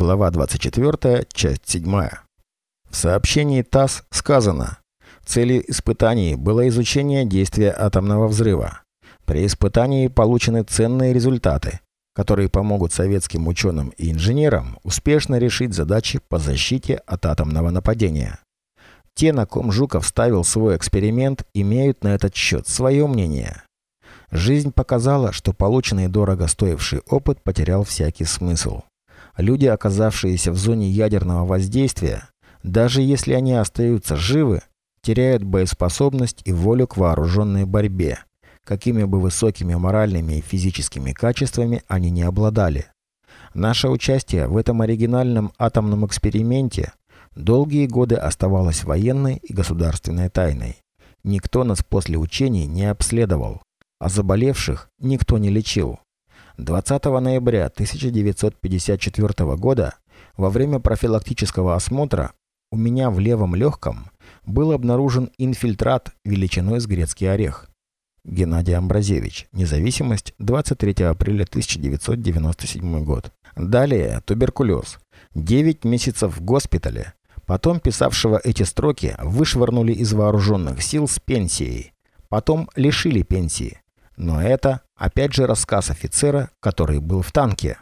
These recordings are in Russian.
Глава 24, часть 7. В сообщении ТАСС сказано, целью испытаний было изучение действия атомного взрыва. При испытании получены ценные результаты, которые помогут советским ученым и инженерам успешно решить задачи по защите от атомного нападения. Те, на ком Жуков ставил свой эксперимент, имеют на этот счет свое мнение. Жизнь показала, что полученный дорого стоивший опыт потерял всякий смысл. Люди, оказавшиеся в зоне ядерного воздействия, даже если они остаются живы, теряют боеспособность и волю к вооруженной борьбе, какими бы высокими моральными и физическими качествами они не обладали. Наше участие в этом оригинальном атомном эксперименте долгие годы оставалось военной и государственной тайной. Никто нас после учений не обследовал, а заболевших никто не лечил. 20 ноября 1954 года во время профилактического осмотра у меня в левом легком был обнаружен инфильтрат величиной с грецкий орех. Геннадий Амбразевич. Независимость. 23 апреля 1997 год. Далее туберкулез. 9 месяцев в госпитале. Потом писавшего эти строки вышвырнули из вооруженных сил с пенсией. Потом лишили пенсии. Но это, опять же, рассказ офицера, который был в танке.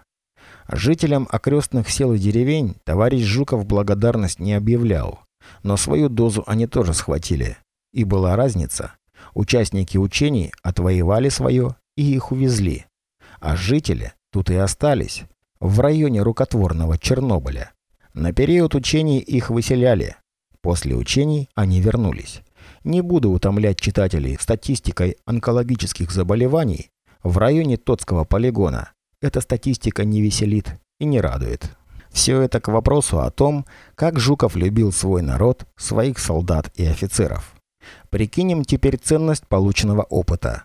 Жителям окрестных сел и деревень товарищ Жуков благодарность не объявлял. Но свою дозу они тоже схватили. И была разница. Участники учений отвоевали свое и их увезли. А жители тут и остались, в районе рукотворного Чернобыля. На период учений их выселяли. После учений они вернулись. Не буду утомлять читателей статистикой онкологических заболеваний в районе Тотского полигона. Эта статистика не веселит и не радует. Все это к вопросу о том, как Жуков любил свой народ, своих солдат и офицеров. Прикинем теперь ценность полученного опыта.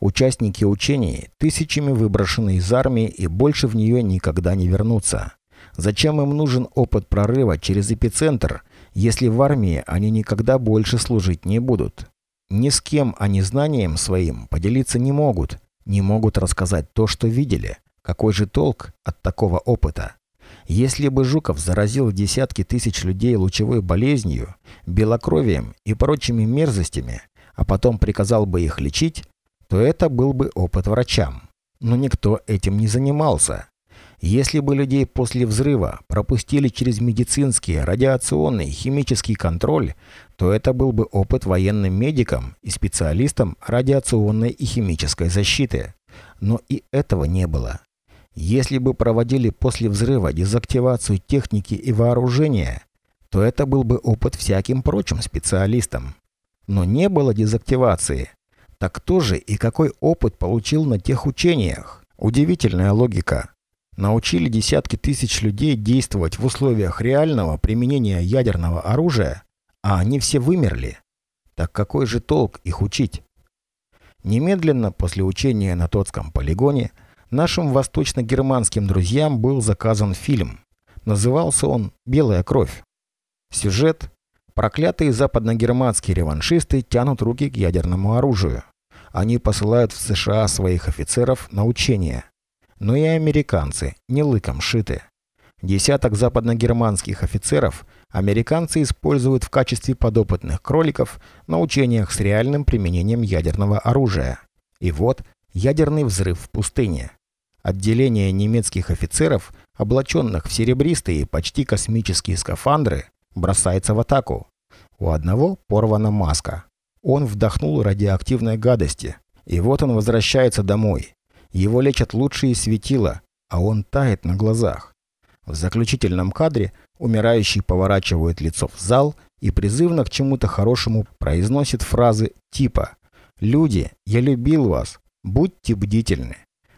Участники учений тысячами выброшены из армии и больше в нее никогда не вернутся. Зачем им нужен опыт прорыва через эпицентр, если в армии они никогда больше служить не будут. Ни с кем они знанием своим поделиться не могут, не могут рассказать то, что видели. Какой же толк от такого опыта? Если бы Жуков заразил десятки тысяч людей лучевой болезнью, белокровием и прочими мерзостями, а потом приказал бы их лечить, то это был бы опыт врачам. Но никто этим не занимался. Если бы людей после взрыва пропустили через медицинский, радиационный, химический контроль, то это был бы опыт военным медикам и специалистам радиационной и химической защиты. Но и этого не было. Если бы проводили после взрыва дезактивацию техники и вооружения, то это был бы опыт всяким прочим специалистам. Но не было дезактивации. Так кто же и какой опыт получил на тех учениях? Удивительная логика научили десятки тысяч людей действовать в условиях реального применения ядерного оружия, а они все вымерли. Так какой же толк их учить? Немедленно после учения на Тотском полигоне нашим восточно-германским друзьям был заказан фильм. Назывался он «Белая кровь». Сюжет Проклятые западно-германские реваншисты тянут руки к ядерному оружию. Они посылают в США своих офицеров на учения но и американцы, не лыком шиты. Десяток западногерманских офицеров американцы используют в качестве подопытных кроликов на учениях с реальным применением ядерного оружия. И вот ядерный взрыв в пустыне. Отделение немецких офицеров, облаченных в серебристые почти космические скафандры, бросается в атаку. У одного порвана маска. Он вдохнул радиоактивной гадости. И вот он возвращается домой. Его лечат лучшие светила, а он тает на глазах. В заключительном кадре умирающий поворачивает лицо в зал и призывно к чему-то хорошему произносит фразы типа «Люди, я любил вас, будьте бдительны».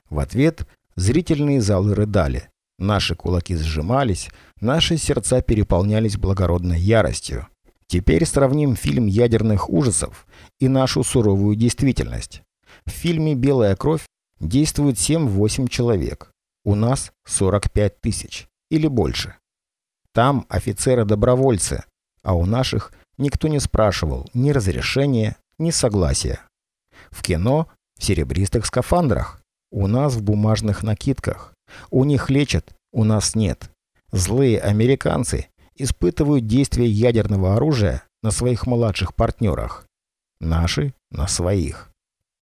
В ответ зрительные залы рыдали, наши кулаки сжимались, наши сердца переполнялись благородной яростью. Теперь сравним фильм ядерных ужасов и нашу суровую действительность. В фильме «Белая кровь» Действует 7-8 человек. У нас 45 тысяч. Или больше. Там офицеры-добровольцы, а у наших никто не спрашивал ни разрешения, ни согласия. В кино в серебристых скафандрах, у нас в бумажных накидках. У них лечат, у нас нет. Злые американцы испытывают действие ядерного оружия на своих младших партнерах. Наши – на своих.